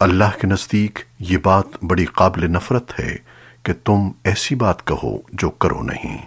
اللہ کے نزدیک یہ بات بڑی قابل نفرت ہے کہ تم ایسی بات کہو جو کرو نہیں۔